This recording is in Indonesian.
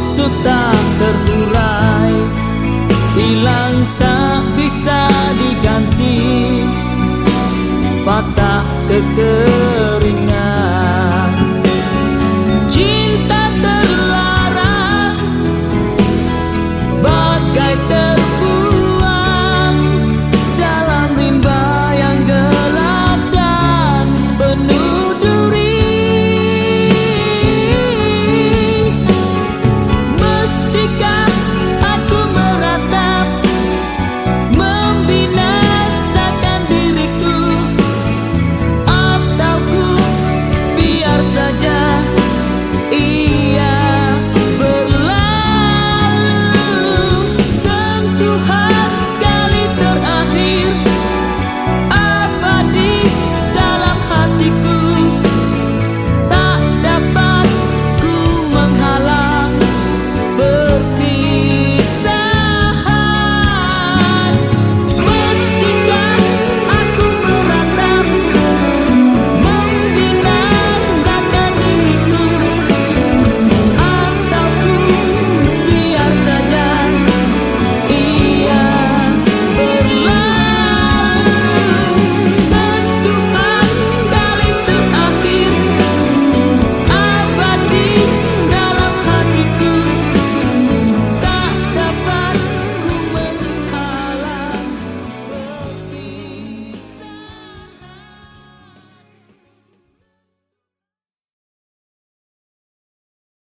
kusut tak terurai Hilang tak bisa diganti. Patah kekeringan